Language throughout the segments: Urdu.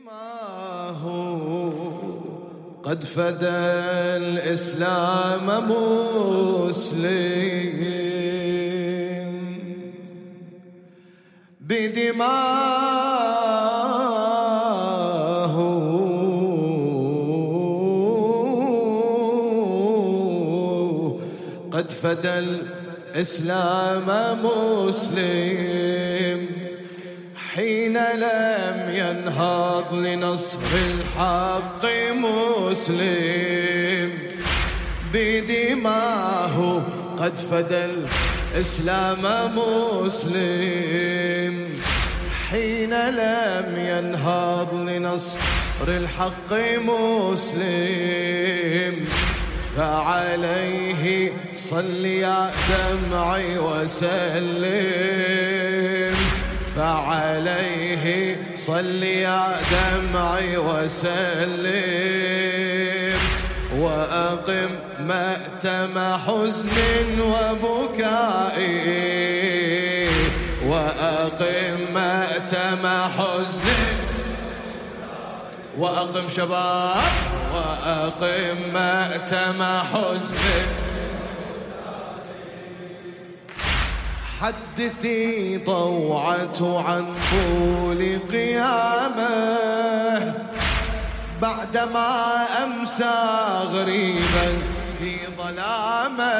بدماه قد فدى الإسلام مسلم بدماه قد فدى الإسلام مسلم حين لم ينهض لنصر الحق مسلم. بدماه قد فدى الإسلام مسلم. حين لم ينهض لنصر الحق مسلم. فعليه صل يا دمعي وسلم. فعليه، صل يا دمعي وسلم. وأقم مأتم حزن وبكائي. وأقم مأتم حزن وأقم شباب، وأقم مأتم حزن حدثي طوعة عن طول قيامه. بعدما أمسى غريبا في ظلامه،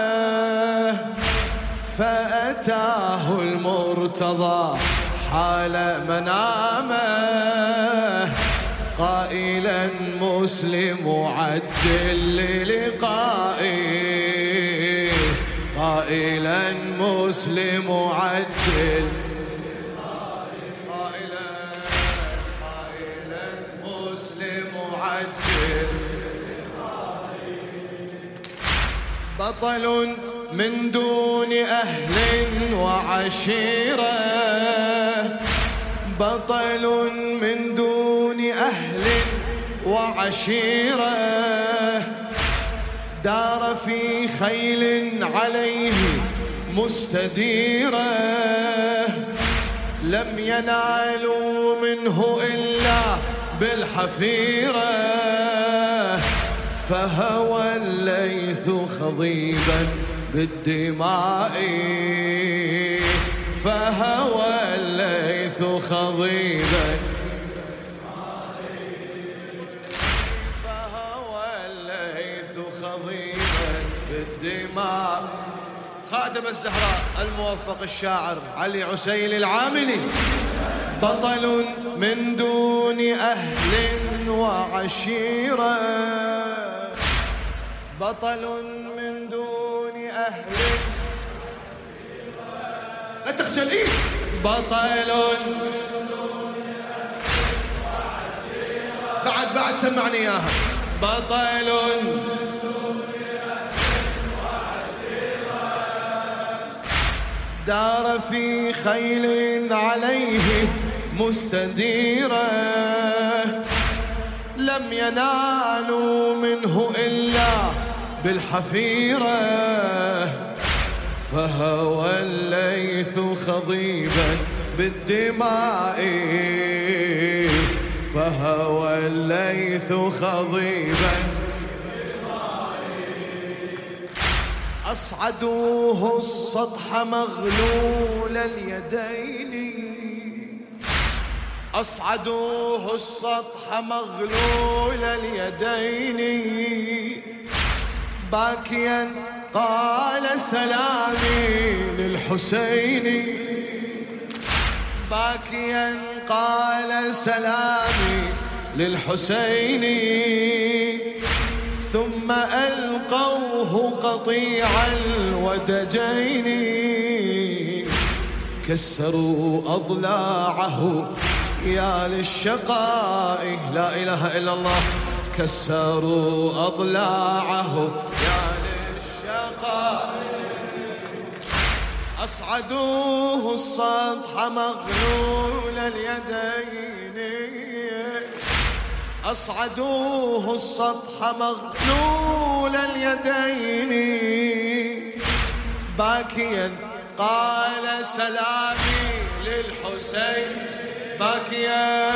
فأتاه المرتضى حال منامه. قائلا، مسلم عجل للقائي قائلا مسلم عجل قائلا قائلا مسلم عجل بطل من دون أهل وعشيرة. بطل من دون أهل وعشيرة. دار في خيل عليه مستديرة. لم ينالوا منه إلا بالحفيرة. فهوى الليث خضيبا بالدماء. فهوى خادم الزهراء الموفق الشاعر علي عسيل العاملي. بطل من دون أهل وعشيرة. بطل من دون أهل. لا تخجل إيه بطل بعد بعد سمعني إياها. بطل دار في خيل عليه مستديرة. لم ينالوا منه إلا بالحفيرة. فهوى الليث خضيبا بالدماء. فهوى الليث خضيبا أصعدوه السطح مغلول اليدين. أصعدوه السطح مغلول اليدين. باكيا قال سلامي للحسين. باكيا قال سلامي للحسين. ثم ألقوه قطيع الودجين. كسروا أضلاعه. يا للشقاء. لا إله إلا الله. كسروا أضلاعه. يا للشقاء. أصعدوه السطح مغلول اليدين. أصعدوه السطح مغلول اليدين. باكيا قال سلامي للحسين. باكيا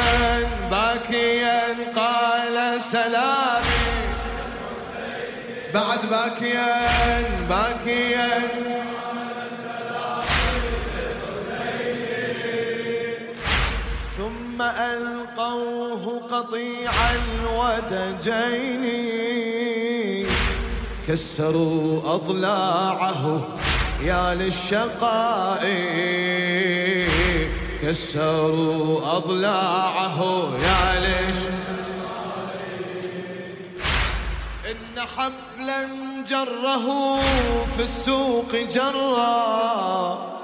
باكيا قال سلامي. بعد باكيا باكيا ثم ألقوه قطيعا ودجين كسروا أضلاعه يا للشقاء. كسروا أضلاعه يا ليش إن حبلا جره في السوق جرا.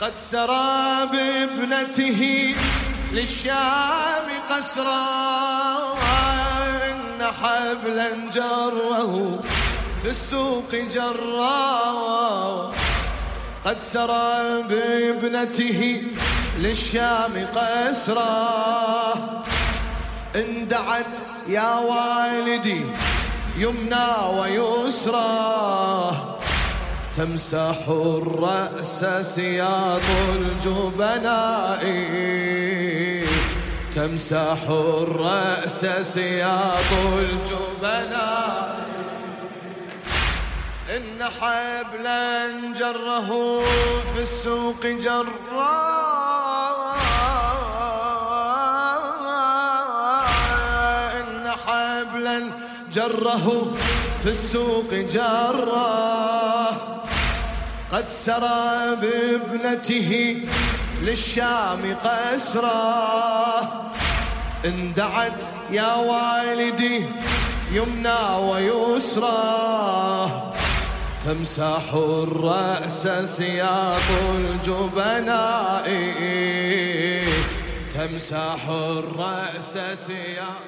قد سرى بابنته للشام قسرا إن حبلا جره في السوق جرا قد سرى بابنته للشام قسرا اندعت يا والدي يمنى ويسرى تمسح الرأس سياط الجبناء تمسح الرأس سياط الجبناء إن حبلا جره في السوق جرا إن حبلا جره في السوق جرا قد سرى بابنته للشام قسرا اندعت يا والدي يمنى ويسرى. تمسح الرأس سياط الجبناء. تمسح الرأس سياط